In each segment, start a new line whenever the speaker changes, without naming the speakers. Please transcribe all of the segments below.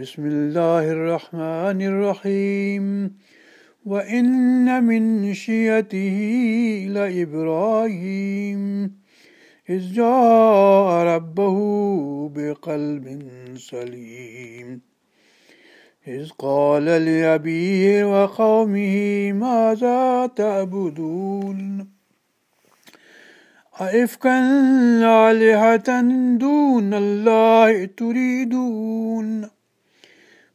بسم الله الرحمن الرحيم وإن من شيته لإبراهيم إذ جاء ربه بقلب سليم إذ قال لأبيه وقومه ماذا تعبدون أئفكا آلهة دون الله تريدون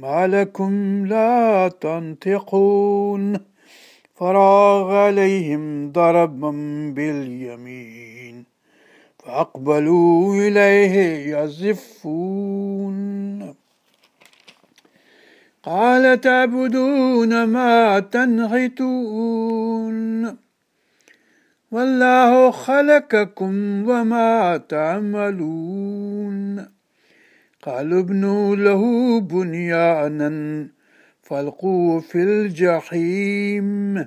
ما لكم لا تنطقون. فراغ عليهم ضربا باليمين فأقبلوا إليه يزفون. قال تعبدون ما تنحتون والله خلقكم وما تعملون. قالوا ابنوا له بنيانا فالقوه في الجحيم.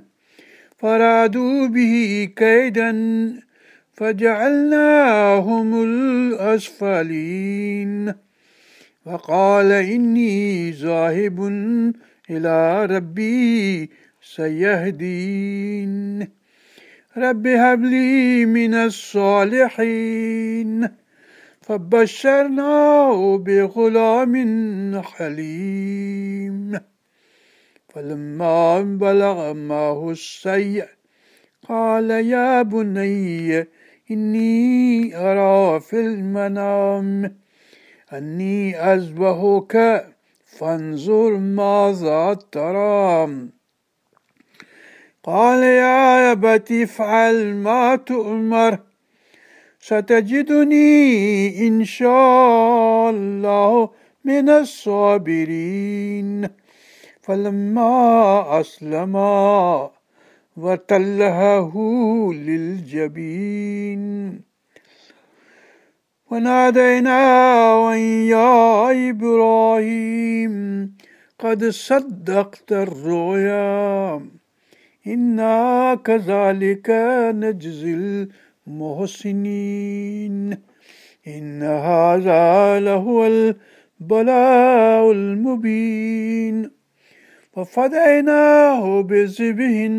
فرادوا به كيدا فجعلناهم الأسفلين. وقال إني ذاهب إلى ربي سيهدين. رب هب لي من الصالحين. فبشرناه بغلام حليم. فلما بلغ معه السيء قال يا بني إني أرى في المنام أني أذبحك فانظر ماذا ترى قال يا أبت افعل ما تؤمر. ستجدني إن شاء الله من الصابرين. فلما أسلما وتلهه للجبين. وناديناه يا إبراهيم قد صدقت الرؤيا. إنا كذلك نجزي المحسنين إن هذا لهو البلاء المبين. ففديناه بذبح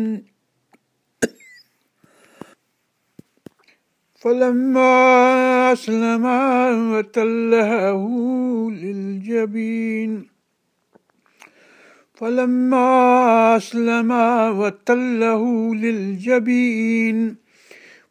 فلما أسلم وتلهه للجبين. فلما أسلم وتله للجبين.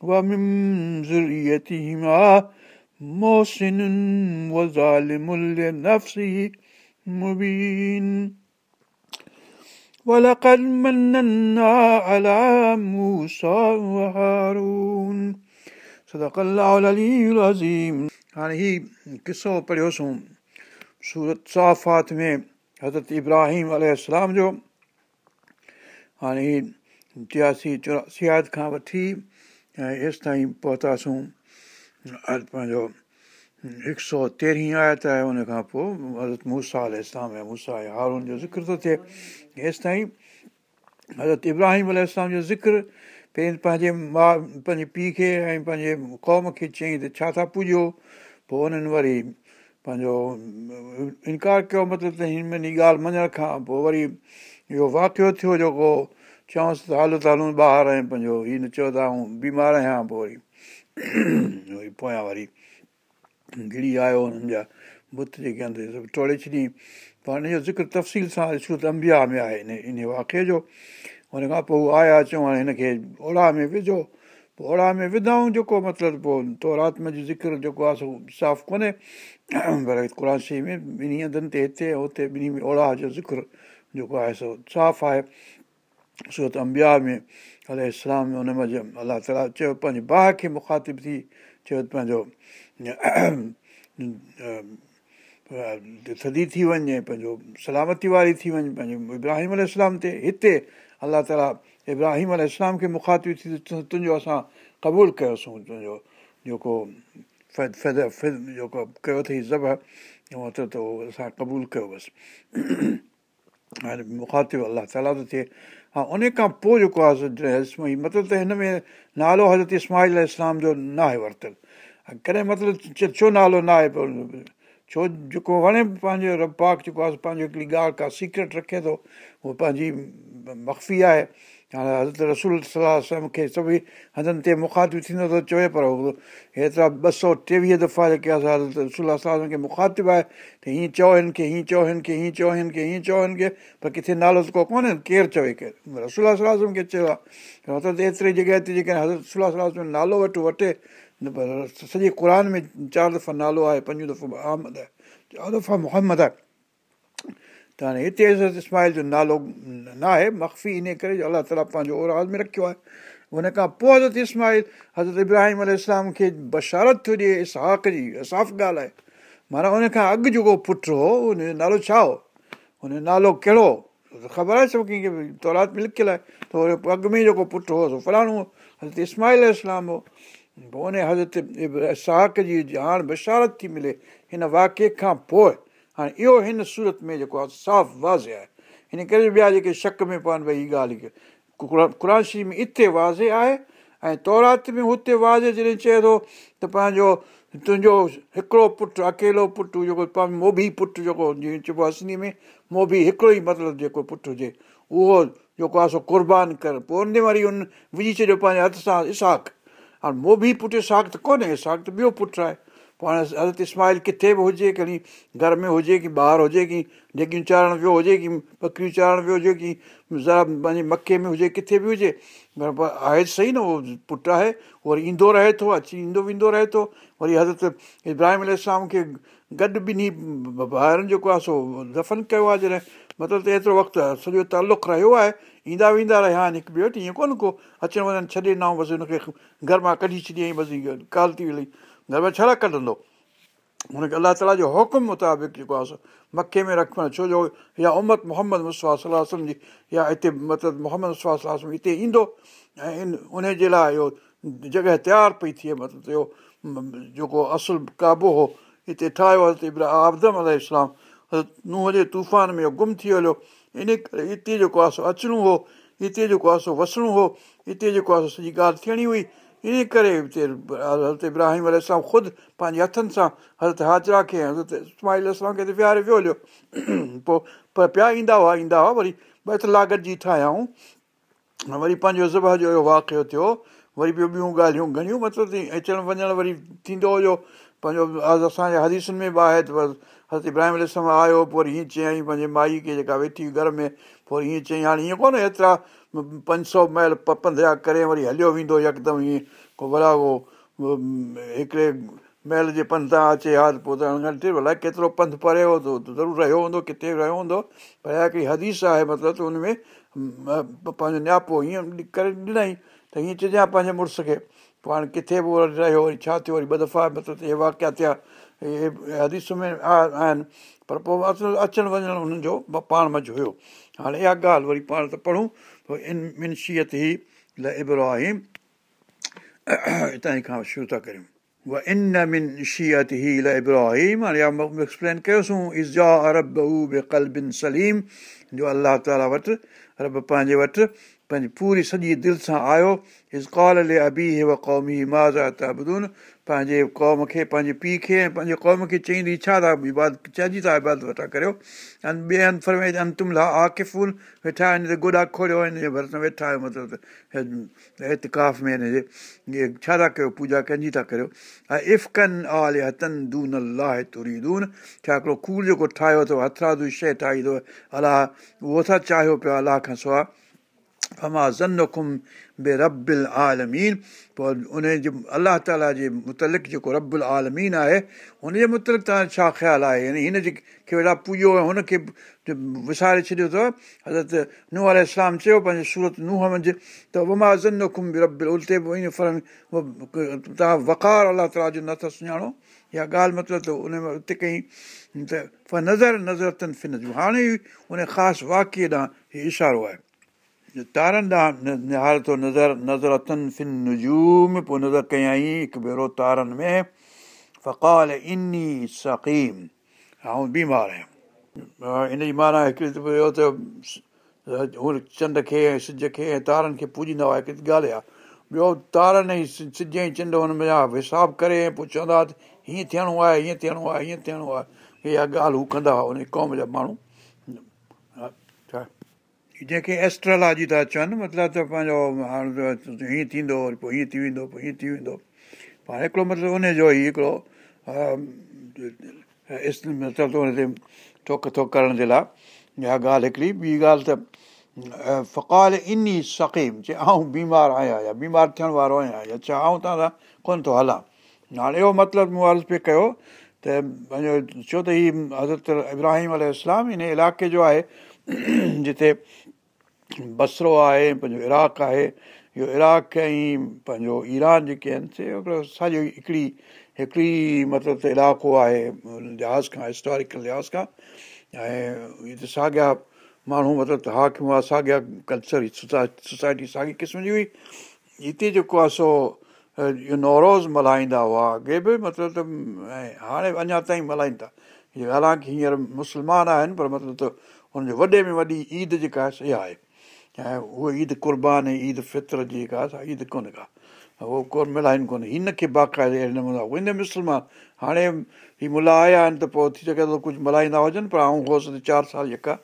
ومن ذريتهما محسن وظالم لنفسه مبين ولقد مننا على موسى وهارون صدق الله العلي العظيم हाणे ही किसो पढ़ियोसीं सूरत साफ़ात में हज़रत इब्राहिम अलाम जो हाणे ही टियासी चौरासी आयत खां वठी ۽ هيس تائين پهتاسين پنهنجو هڪ سؤ تيرهين آيت هن کان پوءِ حضرت موسيٰ ال اسلام ۽ موسيٰ ۽ هارون جو ذڪر ٿو ٿئي. هيس تائين حضرت ابراهيم ال جو ذڪر پنهنجي ماءُ پنهنجي پيءُ کي ۽ پنهنجي قوم کي چيئين ته ڇا ٿا پڄو؟ پوءِ انهن وري پنهنجو انڪار ڪيو مطلب ته هن ۾ ڳالهه مڃڻ کان پوءِ وري اهو واقعو ٿيو جيڪو چيوس ته هلو ته هلون ٻاهر ۽ پنهنجو هيءَ نه چيو ته آئون بيمار آهيان پوءِ وري. وري پويان وري گهڙي آيو هنن جا بت جيڪي آهن سڀ ٽوڙي ڇڏي. پر هن جو ذڪر تفصيل سان ڏسون ته امبيا ۾ آهي ان واقع جو. هن کان پوءِ آيا چئون هاڻي هن کي اوڙا ۾ وجهو. پوءِ اوڙا ۾ وڌئون جيڪو مطلب پوءِ تورات ۾ جو ذڪر جيڪو آهي سو صاف ڪونهي. پر قر شيءِ ۾ ٻنهي هنڌن تي هتي هتي ٻنهي ۾ اوڙا جو ذڪر جيڪو آهي سو صاف آهي سورت امبيا ۾ ال اسلام ۾ هن ۾ الله تالا چيو پنهنجي ڀاءُ کي مکاتب ٿي چيو پنهنجو ٿڌي ٿي وڃي پنهنجو سلامتي واري ٿي وڃي پنهنجو ابراهيم ال تي هتي الله تالا ابراهيم ال کي مکاتب ٿي تنهنجو اسان قبول ڪيوسين تنهنجو جيڪو جيڪو ڪيو اٿئي زب ته اهو اسان قبول ڪيو بس هاڻي مکاتب الله تالا ٿو ٿئي ها ان کان پوءِ جيڪو آهي مطلب ته هن ۾ نالو حضرت اسماهل اسلام جو نه آهي ورتل ڪڏهن مطلب ڇو نالو نه آهي ڇو جيڪو وڻي پنهنجو رباڪ جيڪو آهي پنهنجو هڪڙي ڳالهه ڪا سيڪريٽ رکي ٿو اهو پنهنجي مخفي آهي هاڻي حضرت رسول صلاح کي سڀئي هنڌن تي مکاتب ٿيندو ته چوي پر هيترا ٻه سؤ ٽيويهه دفعا جيڪي آهي حضرت رسول صلاح کي مکاتب آهي ته هيئن چئو هن کي هيئن چئو هن کي هيئن چئو هن کي هيئن چئو هن کي پر ڪٿي نالو ته ڪو ڪونهي ڪير چوي ڪير رسول صلاح کي چيو آهي مطلب ايتري جڳهه تي جيڪي حضرت رسول صلاح نالو وٽ وٺي نه پر سڄي قر ۾ چار دفعا نالو آهي پنج دفعا احمد آهي چار دفعا محمد آهي ته هاڻي هتي حضرت اسمائل جو نالو نه آهي مخفي ان ڪري الله تالا پنهنجو اوراز ۾ رکيو آهي هن کان پوءِ حضرت اسمائل حضرت ابراهيم ال کي بشارت ٿو ڏئي اسهاڪ جي صاف ڳالهه آهي معنيٰ هن کان اڳ جيڪو پٽ هو هن جو نالو ڇا هو هن جو نالو ڪهڙو خبر آهي سڀ ڪنهن کي تورات ۾ لکيل آهي ته اڳ ۾ جيڪو پٽ هو فلاڻو هو حضرت اسمائل اسلام هو. پوءِ ان حضرت ساهڪ جي ڄاڻ بشارت ٿي ملي هن واڪيه کان پوءِ هاڻي اهو هن سورت ۾ جيڪو آهي صاف وازي آهي. هن ڪري ٻيا جيڪي شڪ ۾ پون ڀئي هيءَ ڳالهه قر شريف ۾ اتي وازي آهي ۽ تورات ۾ هتي وازي جڏهن چئي ٿو ته پنهنجو تنهنجو هڪڙو پٽ اڪيلو پٽ جيڪو موڀي پٽ جيڪو جيئن چئبو آهي سنڌي ۾ موڀي هڪڙو ئي مطلب جيڪو پٽ هجي اهو جيڪو آهي سو قربان ڪر. پوءِ ان وري ان وجهي ڇڏيو پنهنجي هٿ سان اساڪ. هاڻي موبي پٽ ساڳ ته ڪونهي ساڳ ته ٻيو پٽ آهي پوءِ هاڻي حضرت اسمائل ڪٿي به هجي کڻي گهر ۾ هجي ڪه ٻاهر هجي ڪه جيڪيون چاڙهڻ ويو هجي ڪه ٻڪريون چاڙهڻ ويو هجي ڪه ذرا پنهنجي مڪي ۾ هجي ڪٿي به هجي پر آهي صحيح نه اهو پٽ آهي وري ايندو رهي ٿو اچي ايندو ويندو رهي ٿو وري حضرت ابراهيم ال کي گڏ ٻنهي ٻاهر جيڪو آهي سو دفن ڪيو آهي جڏهن مطلب ته ايترو وقت سڄو تالق رهيو آهي ايندا ويندا رهيا آهن هڪ ٻيو وٽ ائين ڪونه ڪو اچڻ وڃڻ ڇڏي ڏنئون بس هن کي گهر مان ڪڍي ڇڏيئين بس ڪال ٿي وئي ۾ ڇڙا ڪڍندو هن کي الله تالا جو حڪم مطابق جيڪو آهي مکي ۾ رکڻ ڇو جو يا امت محمد مسوا صلاح جي يا هتي مطلب محمد صلاح هتي ايندو ۽ ان ان جي لاءِ اهو جڳهه تيار پئي ٿئي مطلب اهو جيڪو اصل قابو هو هتي ٺاهيو هتي آبدم ال اسلام ننهن جي طوفان ۾ اهو گم ٿي هليو. ان ڪري هتي جيڪو آهي سو اچڻو هو هتي جيڪو آهي سو وسڻو هو هتي جيڪو آهي سو سڄي ڳالهه ٿيڻي هئي ان ڪري هتي حضرت ابراهيم ال خود پنهنجي هٿن سان حضرت هاجرا کي حضرت اسماهل کي هتي ويهاري ويو هليو پوءِ پر پيا ايندا هئا ايندا هئا وري ٻه اتلا گڏجي ٺاهيائون وري پنهنجو ذبح جو اهو واقعو ٿيو وري ٻيون ٻيون ڳالهيون گهڻيون مطلب اچڻ وڃڻ وري ٿيندو هيو پنهنجو اسان جي حديثن ۾ به آهي ته حضرت ابراهيم اسلام آيو پوءِ وري هيئن چيئين پنهنجي مائي کي جيڪا ويٺي هئي گهر ۾ پوءِ هيئن چيئين هاڻي هيئن ڪونهي ايترا پنج سؤ مائل پنڌ ڪري وري هليو ويندو يڪدم هيئن ڪو ڀلا اهو هڪڙي مهل جي پنڌ تان اچي ها پوءِ ته ڀلا ڪيترو پنڌ پري هو ته ضرور رهيو هوندو ڪٿي رهيو هوندو پر هڪڙي حديث آهي مطلب ته هن ۾ پنهنجو نياپو هيئن ڪري ڏنئي ته هيئن چئجانئ پنهنجي مڙس کي پوءِ هاڻي ڪٿي به وري رهيو وري ڇا ٿيو وري ٻه دفعا مطلب اهي واڪيا ٿيا. اهي حديث ۾ آهن. پر پوءِ اچڻ وڃڻ هنن جو پاڻ مزو هيو. هاڻي اها ڳالهه وري پاڻ ته پڙهون پوءِ ان منشيت ئي ل ابراهيم. هتان ئي کان شروع ٿا ڪريون. ان من شييت هيل ابراهيم. هاڻي ايڪسپلين ڪيوسين ارب بي ڪلبن سليم جو الله تالا وٽ رب پنهنجي وٽ پنهنجي پوري سڄي دل سان آيو. قومي مازا پنهنجي قوم کي پنهنجي پيءُ کي ۽ پنهنجي قوم کي چئيندي ڇا ٿا عبادت چئجي ٿا عبادت وٺان ڪريو؟ ۽ ٻئي هنڌ فرمائي تم لا آڪفل ويٺا آهن تي گوڏا کوليو هن جي ڀرسان ويٺا آهيو مطلب ته اتڪاف ۾ هن ڇا ٿا ڪيو پوڄا ڪنهن جي ٿا ڪريو؟ ۽ افڪن آل هٿن دون الله تري دون ڇا هڪڙو ڪوڙ جيڪو ٺاهيو اٿو هٿرادو شيءِ ٺاهي اٿو الله اهو ٿا چاهيو پيو الله کان سواءِ فما زنم بي ربل آلمين پوءِ ان جي الله تالا جي مطلق جيڪو ربل آلمين آهي هن جي مطلق توهان ڇا خيال آهي يعني هن جي کي ويڙا پوڄو ۽ هن کي وساري ڇڏيو اٿو حضرت ننهن آل اسلام چيو پنهنجي سورت ننهن منجهه ته وما زنم به ربل الٽي به توهان وقار الله تالا جو نٿا سڃاڻو اها ڳالهه مطلب ته ان اتي ڪئي ته نظر نظر اٿن فن جون هاڻي ان خاص واڪيه ڏانهن اشارو آهي تارن ڏانهن نهار ٿو نظر نظر اٿن فن نجوم پوءِ نظر ڪيئي هڪ ڀيرو تارن ۾ فقال اني سقيم آئون بيمار آهيان ان جي معنيٰ هڪڙي ته هو چنڊ کي ۽ سج کي ۽ تارن کي پوڄيندا هئا هڪڙي ڳالهه آهي ٻيو تارن ۽ سج ۽ چنڊ هن ۾ حساب ڪري ۽ پوءِ چوندا هئا هيئن ٿيڻو آهي هيئن ٿيڻو آهي هيئن ٿيڻو آهي اها ڳالهه هو ڪندا هئا ان قوم جا ماڻهو جنهن کي ايسٽرولاجي ٿا چون مطلب ته پنهنجو هاڻي هيئن ٿيندو وري پوءِ هيئن ٿي ويندو پوءِ هيئن ٿي ويندو. هاڻي هڪڙو مطلب ان جو ئي هڪڙو مطلب هن تي ٿوڪ ٿوڪ ڪرڻ جي لاءِ اها ڳالهه هڪڙي. ٻي ڳالهه ته فقال ان سقيم چئي آئون بيمار آهيان يا بيمار ٿيڻ وارو آهيان يا ڇا آئون توهان سان ڪونه ٿو هلان. هاڻي اهو مطلب مون عرض پيو ڪيو ته پنهنجو ڇو ته هيءُ حضرت ابراهيم ال اسلام ان علائقي جو آهي جتي بسرو آهي پنهنجو عراق آهي اهو عراق ۽ پنهنجو ايران جيڪي آهن سي هڪڙو ساڄو هڪڙي هڪڙي مطلب ته علائقو آهي لحاظ کان هسٽورڪل لحاظ کان. ۽ هيءَ ته ساڳيا ماڻهو مطلب ته هئا ساڳيا ڪلچر سوسائٽي ساڳي قسم جي هئي. هتي جيڪو آهي سو اهو نوروز ملهائيندا هئا اڳي به مطلب ته ۽ هاڻي اڃا تائين ملهائن ٿا. حالانڪه هينئر مسلمان آهن پر مطلب ته هن جو وڏي ۾ وڏي عيد جيڪا آهي اها آهي. ۽ اها عيد قربان ۽ عيد فتر جيڪا آهي عيد ڪونهي ڪا. اهو ڪونه ملائن ڪونهي. هن کي باقائدي اهڙي نموني ويندي مسلمان هاڻي هيءَ ملا آيا آهن ته پوءِ ٿي سگهي ٿو ڪجهه ملهائيندا هجن پر آئون هئس ته چار سال جيڪا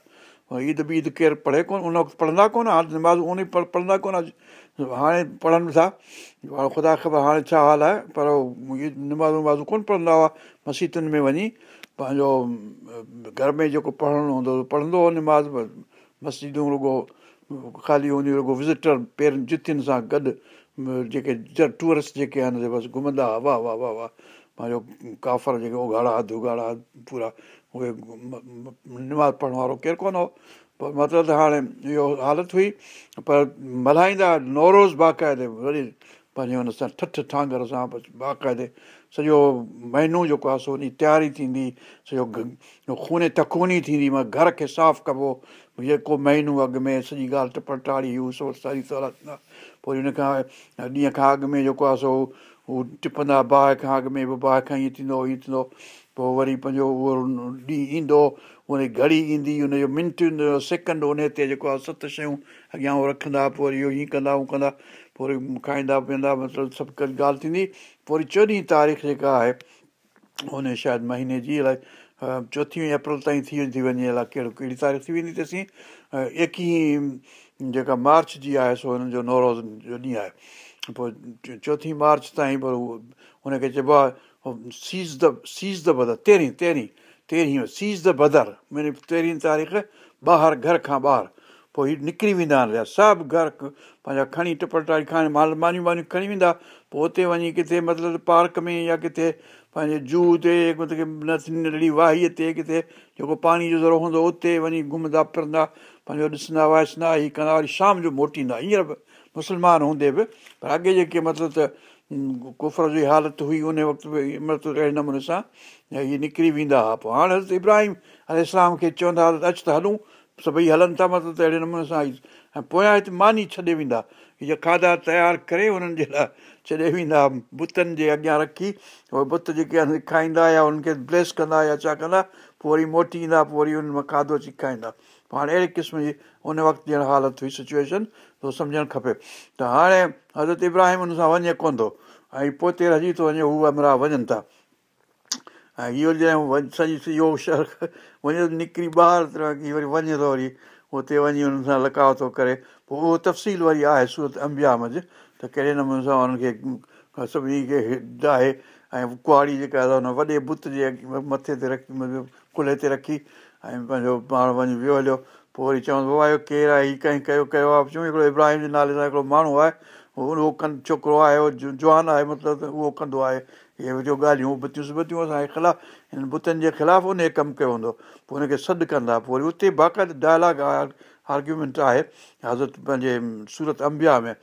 عيد به عيد ڪير پڙهي ڪونه ان وقت پڙهندا ڪونه هاڻي نماز ان پڙهندا ڪونه. هاڻي پڙهن ٿا. خدا خبر هاڻي ڇا حال آهي پر نماز ومازون ڪونه پڙهندا هئا. مسيتن ۾ وڃي پنهنجو گهر ۾ جيڪو پڙهڻو هوندو هو پڙهندو هو نماز مسجدون رڳو خالي هوندي رڳو وزٽر پهريون جتين سان گڏ جيڪي ٽوئرسٽ جيڪي آهن بس گهمندا هئا واهه واهه واهه واهه پنهنجو ڪافر جيڪي اگهاڙا دگهاڙا پورا اهي نماز پڙهڻ وارو ڪير ڪونه هو پر مطلب ته هاڻي اهو حالت هئي پر ملهائيندا نوروز باقائدي وري پنهنجي هن سان ٺٺ ٺانگر سان باقائدي سڄو مهينو جيڪو آهي سو ان تياري ٿيندي سڄو کوني تڪوني ٿيندي مان گهر کي صاف ڪبو. جيڪو مهينو اڳ ۾ سڄي ڳالهه ٽپڙ ٽاڙي سو ساري ٿيندا. پوءِ هن کان ڏينهن کان اڳ ۾ جيڪو آهي سو هو ٽپندا باهه کان اڳ ۾ به باهه کان ائين ٿيندو هيئن ٿيندو. پوءِ وري پنهنجو اهو ڏينهن ايندو ان گهڙي ايندي هن جو منٽ سيڪنڊ ان تي جيڪو آهي ست شيون اڳيان اهو رکندا پوءِ وري اهو هيئن ڪندا هو ڪندا پوءِ وري کائيندا پيئندا مطلب سڀ ڳالهه ٿيندي. پوءِ وري چوڏهين تاريخ جيڪا آهي هن شايد مهيني جي الائي چوٿين اپريل تائين ٿي ويندي وڃي الائي ڪهڙو ڪهڙي تاريخ ٿي ويندي اٿسين ايڪويهه جيڪا مارچ جي آهي سو هنن جو نوروز جو ڏينهن آهي. پوءِ چوٿين مارچ تائين پر اهو هن کي چئبو آهي سيز دي سيز دي بدر تيرهين تيرهين تيرهين سيز دي بدر مهيني تيرهين تاريخ ٻاهر گهر کان ٻاهر پوءِ هيءَ نڪري ويندا آهن. سڀ گهر پنهنجا کڻي ٽپٽائي کڻي مال مانيون مانيون کڻي ويندا پوءِ اتي وڃي ڪٿي مطلب پارڪ ۾ يا ڪٿي پنهنجي جوهو تي ننڍڙي واهيءَ تي ڪٿي جيڪو پاڻي جو ضرور هوندو اتي وڃي گهمندا ڦرندا پنهنجو ڏسندا وائسندا هيءَ ڪندا وري شام جو موٽيندا. هينئر به مسلمان هوندي به پر اڳي جيڪي مطلب ته ڪفر جي حالت هئي ان وقت به مطلب اهڙي نموني سان اهي نڪري ويندا هئا. پوءِ هاڻي ابراهيم ال اسلام کي چوندا هئا ته اچ ته هلون سڀئي هلن ٿا مطلب ته اهڙي نموني سان ۽ پويان هتي ماني ڇڏي ويندا. هيءَ کاڌا تيار ڪري هنن جي لاءِ ڇڏي ويندا. بتن جي اڳيان رکي اهي بت جيڪي آهن کائيندا يا هنن کي بليس ڪندا يا ڇا ڪندا پوءِ وري موٽي ايندا پوءِ وري هن مان کاڌو اچي کائيندا پوءِ هاڻي اهڙي قسم جي ان وقت ڄڻ حالت هئي سچوئيشن ته سمجهڻ کپي. ته هاڻي حضرت ابراهيم هن سان وڃي ڪونه ٿو. ۽ پوءِ رهجي ٿو وڃي هو امرا وڃن ٿا ۽ اهو جڏهن سڄي اهو شهر وڃي نڪري ٻاهر وري وڃي ٿو وري هتي وڃي هنن سان لڪاو ٿو ڪري پوءِ اهو تفصيل وري آهي سورت امبيا مز ته ڪهڙي نموني سان هنن کي سڀني کي ۽ ڪئاڙي جيڪا هن وڏي بت جي مٿي تي رکي ڪلهي تي رکي ۽ پنهنجو پاڻ وڃي ويو هليو پوءِ وري چوندو بابا اهو ڪير آهي هيءَ ڪنهن ڪيو ڪيو آهي چئون هڪڙو ابراهيم جي نالي سان هڪڙو ماڻهو آهي اهو ڪن ڇوڪرو آهي اهو جوان آهي مطلب اهو ڪندو آهي اهي جو ڳالهيون بتيون سبتيون اسان جي خلاف هن بتن جي خلاف ان ڪم ڪيو هوندو. پوءِ هن کي سڏ ڪندا. پوءِ وري اتي باقائدي ڊائلاگ آهي آرگيومينٽ آهي حضرت پنهنجي سورت امبيا ۾.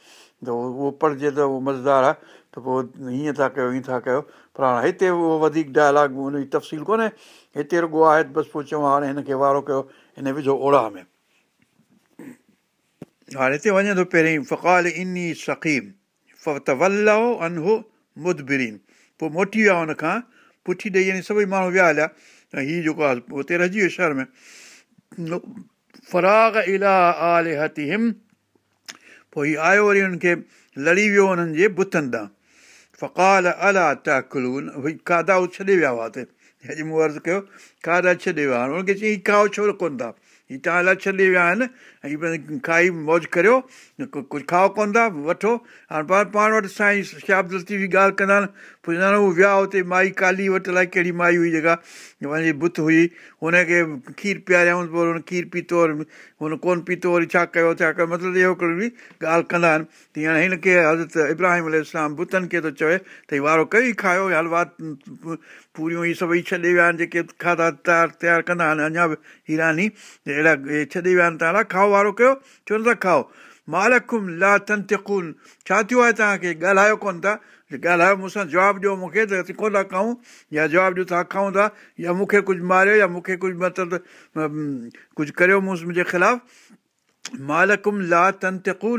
ته اهو پڙهجي ته اهو مزيدار آهي. ته پوءِ هيئن ٿا ڪيو هيئن ٿا ڪيو. پر هاڻي هتي اهو وڌيڪ ڊائلاگ هن جي تفصيل ڪونهي. هتي رڳو آهي بس پوءِ چئون هاڻي هن کي وارو ڪيو هن وجهو اوڙا ۾. هاڻي هتي وڃي ٿو پهرين فقال اني اسڪيم مدبرين پوءِ موٽي ويا هن کان پٺي ڏيئي يعني سڀئي ماڻهو ويا هليا ۽ هيءَ جيڪو آهي هتي رهجي ويو شهر ۾ فراگ الا آل هتي هم پوءِ هيءُ آيو وري هنن کي لڙي ويو هنن جي بتن تان. فقال الا تاڪلون ڀئي کاڌا ڇڏي ويا هئا هتي. اڄ مون عرض ڪيو کاڌا ڇڏي ويا هن کي چئي کائو ڇو ڪونه ٿا هيءَ توهان لاءِ ڇڏي ويا آهن ۽ کائي موج ڪريو ڪجهه کائو ڪونه ٿا وٺو هاڻي پاڻ پاڻ وٽ سائين شابد لتيفي ڳالهه ڪندا آهن پڇندا آهن هو ويا هتي مائي ڪالي وٽ الائي ڪهڙي مائي هئي جيڪا پنهنجي بت هئي هن کي کير پيئاريئون پوءِ هن کير پيتو وري هن ڪونه پيتو وري ڇا ڪيو ڇا ڪيو مطلب اهو هڪڙي ڳالهه ڪندا آهن تيئن هاڻي هن کي حضرت ابراهيم ال بتن کي ٿو چوي ته هيءُ وارو ڪيو ئي کايو حلوا پوريون ئي سڀئي ڇڏي ويا آهن جيڪي کاڌا تيار ڪندا آهن. اڃا به هيراني اهڙا ڇڏي ويا آهن توهان کائو وارو ڪيو ڇو نٿا کائو. مالکم لا تنتڪون ڇا ٿيو آهي توهان کي؟ ڳالهايو ڪونه ٿا. ڳالهايو مون سان جواب ڏيو مون کي ته اسين ڪونه ٿا کائون. يا جواب ڏيو ٿا کائون ٿا. يا مون کي ڪجهه ماريو يا مون کي ڪجهه مطلب ڪجهه ڪريو منهنجي خلاف. مالڪم لا تنتڪون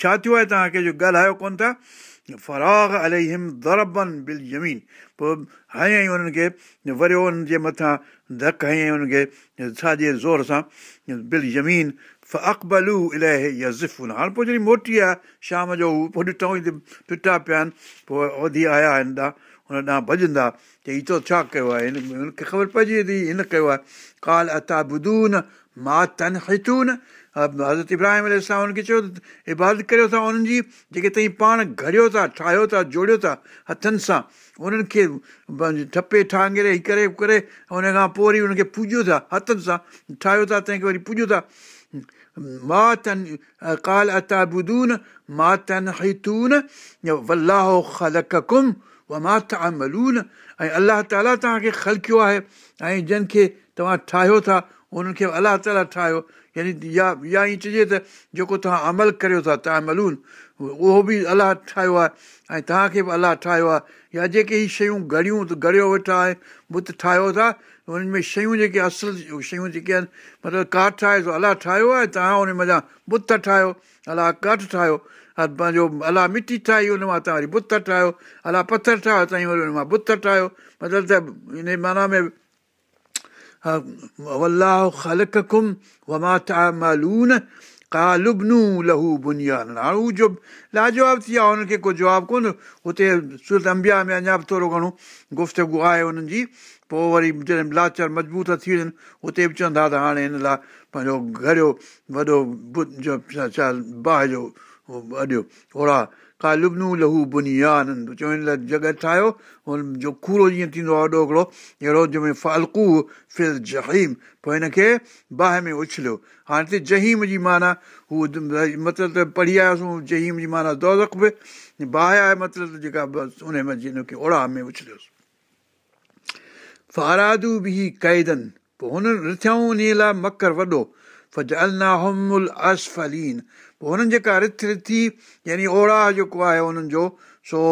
ڇا ٿيو آهي توهان کي جو؟ ڳالهايو ڪونه ٿا فراگ هم دربن بل زمين پوءِ هيئين هنن کي وريو هنن جي مٿان ڌڪ هيئين هن کي ڇا جي زور سان بل زمين اڪبلو الاهي زفون هاڻي پوءِ جڏهن موٽي آهي شام جو هو پوءِ ڏٺئون ٽٽا پيا آهن پوءِ وڌي آيا هن ڏانهن هن ڏانهن ڀڄندا ته هيءَ ٿو ڇا ڪيو آهي هن هن کي خبر پئجي ويندي هن ڪيو آهي ڪال عطا بدون مان تن هتون حضرت ابراهيم سان هن کي چيو عبادت ڪريو ٿا انهن جي جيڪي توهين پاڻ گهڙيو ٿا ٺاهيو ٿا جوڙيو ٿا هٿن سان. انهن کي ٺپي ٺانگري ڪري ڪري هن کان پوءِ وري هن کي پوڄيو ٿا هٿن سان ٺاهيو ٿا تنهن کي وري پوڄيو ٿا. ماتن ڪال عطا بدون ماتن هتون ولاهو مات املون ۽ الله تالا توهان کي خلڪيو آهي ۽ جن کي توهان ٺاهيو ٿا انهن کي الله تالا ٺاهيو يعني يا يا ائين چئجي ته جيڪو توهان عمل ڪريو ٿا توهان ملون اهو به الله ٺاهيو آهي ۽ توهان کي به الله ٺاهيو آهي. يا جيڪي هيءَ شيون گهڙيون گهڙيو ويٺا آهي بت ٺاهيو ٿا انهن ۾ شيون جيڪي اصل شيون جيڪي آهن مطلب ڪاٺ ٺاهي ٿو الله ٺاهيو آهي توهان ان مٿان بت ٺاهيو الله ڪاٺ ٺاهيو پنهنجو الله مٽي ٺاهي هن مان توهان وري بت ٺاهيو الله پٿر ٺاهيو توهان وري هن مان بت ٺاهيو مطلب ته ان معنيٰ ۾ خلڪم ومالون ڪا لبنو لهو بنيان هاڻي هو جو لاجواب ٿي ويا هن کي ڪو جواب ڪونه هتي سورت امبيا ۾ اڃا به ٿورو گهڻو گفتگ آهي هنن جي پوءِ وري جڏهن لاچار مضبوط ٿي وڃن هتي به چوندا ته هاڻي هن لاءِ پنهنجو گهريو وڏو ڇا باهه جو اڏيو اوڙا لاءِ جڳهه ٺاهيو هن جو کورو جيئن ٿيندو آهي وڏو هڪڙو اهڙو جنهن ۾ فالڪو جهيم. پوءِ هن کي باهه ۾ اڇليو. هاڻي جهيم جي معنيٰ هو مطلب ته پڙهي آياسين جهيم جي معنيٰ دولت به. باهه آهي مطلب جيڪا بس ان ۾ هن کي اوڙا ۾ اڇليوس. فارادو به قيدن. پوءِ هنن رٿيائون ان لاءِ مڪر وڏو پوءِ هنن جيڪا رٿ رٿي يعني اوڙا جيڪو آهي هنن جو سو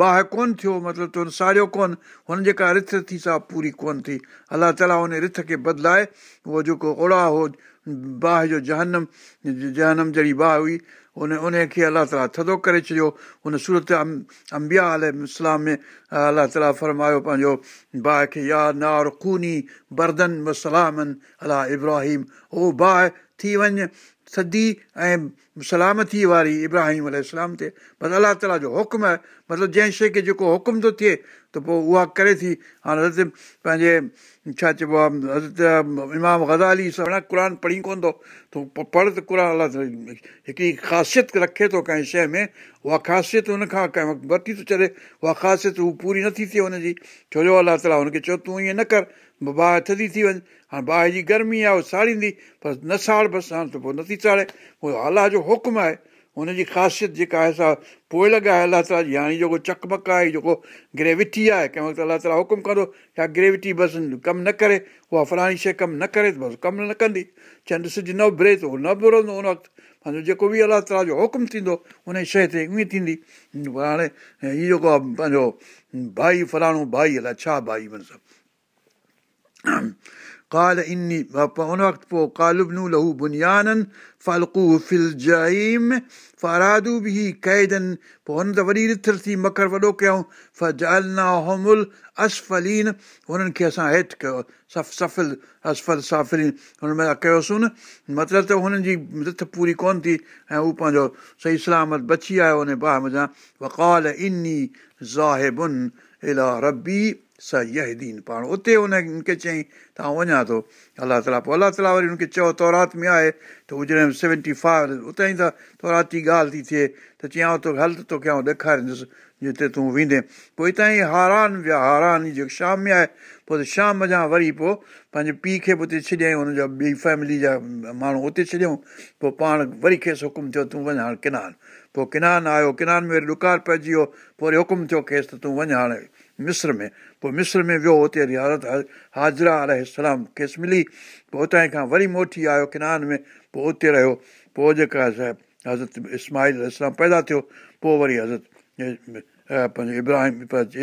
باهه ڪونه ٿيو مطلب ته هن ساڙيو ڪونه هن جيڪا رٿ ٿي سا پوري ڪونه ٿي. الله تالا هن رٿ کي بدلائي اهو جيڪو اوڙا هو باهه جو جهنم جهنم جهڙي باهه هئي ان ان کي الله تالا ٿڌو ڪري ڇڏيو. هن سورت امبيا ال اسلام ۾ الله تالا فرمايو پنهنجو باهه کي يا نار کوني بردن سلامن الله ابراهيم. او باهه ٿي وڃ صدي ۽ سلامتي واري ابراهيم الارم تي. بس الله تالا جو حڪم آهي. مطلب جنهن شيءِ کي جيڪو حڪم ٿو ٿئي ته پوءِ اها ڪري ٿي. هاڻي حضرت پنهنجي ڇا چئبو آهي حضرت امام گزالي سان قر پڙهي ڪونه ٿو ته پڙهه ته قر الله هڪڙي خاصيت رکي ٿو ڪنهن شيءِ ۾. اها خاصيت هن کان ڪنهن وٺي ٿو ڇڏي. اها خاصيت هو پوري نٿي ٿئي هن جي ڇو جو الله تالا هن کي چيو تون ائين نه ڪر باهه ٿڌي ٿي وڃي. هاڻي باهه جي گرمي آهي اها ساڙيندي پر نه ساڙ بس هاڻي ته پوءِ نٿي ساڙي اهو الله جو حڪم آهي هن جي خاصيت جيڪا آهي سا پوءِ لڳائي الله تالا جي هاڻي جيڪو چڪمڪ آهي جيڪو گريوٽي آهي ڪنهن وقت الله تالا حڪم ڪندو ڇا گريوٽي بس ڪم نه ڪري اها فلاڻي شيءِ ڪم نه ڪري ته بس ڪم نه ڪندي چنڊ سج نه اڀري ته اهو نه اڀرندو ان وقت. پنهنجو جيڪو به الله تالا جو حڪم ٿيندو ان شيءِ تي ائين ٿيندي هاڻي هيءَ جيڪو آهي پنهنجو ڀائي فلاڻو ڀائي الائي ڇا ڀائي مطلب ڪال ان ان وقت پوءِ ڪالبنو لهو بنيانن فالڪو فل جائم فارادو به قيدن پوءِ هن ته وڏي رٿر ٿي مکر وڏو ڪيئون فجالنا هومل اسفلين هنن کي اسان هيٺ ڪيو سف سڦل اسفل سافلين هن ۾ ڪيوسين نه مطلب ته هنن جي رٿ پوري ڪونه ٿي ۽ هو پنهنجو صحيح سلامت بچي آيو هن باهه مزا وڪال اني زاهبن الا ربي س يهدين پاڻ. اتي هن کي چيئين ته آئون وڃان ٿو. الله تالا پوءِ الله تالا وري هن کي چيو تورات ۾ آهي. ته هو جڏهن سيونٽي فائيو اتي ئي ته تورات جي ڳالهه ٿي ٿئي. ته چيان ٿو هل ته توکي آئون ڏيکاريندس جتي تون ويندي. پوءِ هتان ئي هاران ويا هاران جيڪو شام ۾ آهي پوءِ شام جا وري پوءِ پنهنجي پيءُ کي به اتي ڇڏيئين هن جا ٻي فيملي جا ماڻهو اتي ڇڏيئون. پوءِ پاڻ وري کيس حڪم ٿيو تون وڃ هاڻي ڪنان. پوءِ ڪنان آيو ڪنان ۾ وري ڏڪار پئجي ويو پوءِ وري حڪم ٿيو کيس ته تون وڃ هاڻي مسر ۾. پوءِ مسر ۾ ويو هتي وري حالت هازرا الارم کيس ملي. پوءِ هتان کان وري موٽي آيو ڪنان ۾ پوءِ اتي رهيو. پوءِ جيڪا حضرت اسماهل اسلام پيدا ٿيو پوءِ وري حضرت पंहिंजो इब्राहिम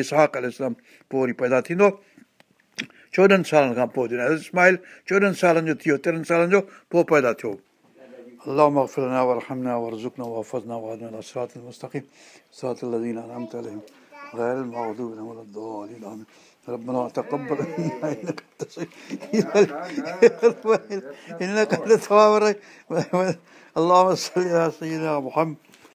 इसहाक अल इस्लाम पोइ वरी पैदा थींदो चोॾहनि सालनि खां पोइ जॾहिं हज़रत इस्माहिल चोॾहनि सालनि जो थियो तेरहनि सालनि जो पोइ पैदा थियो अलाह मफ़िलना वरहमना वरज़ुकना वफ़ज़ना वहदना सिरात المستقيم صراط الذين أنعمت عليهم غير المغضوب عليهم ولا الضالين آمين ربنا تقبل منا انك انت انك انت التواب الرحيم اللهم صل على سيدنا محمد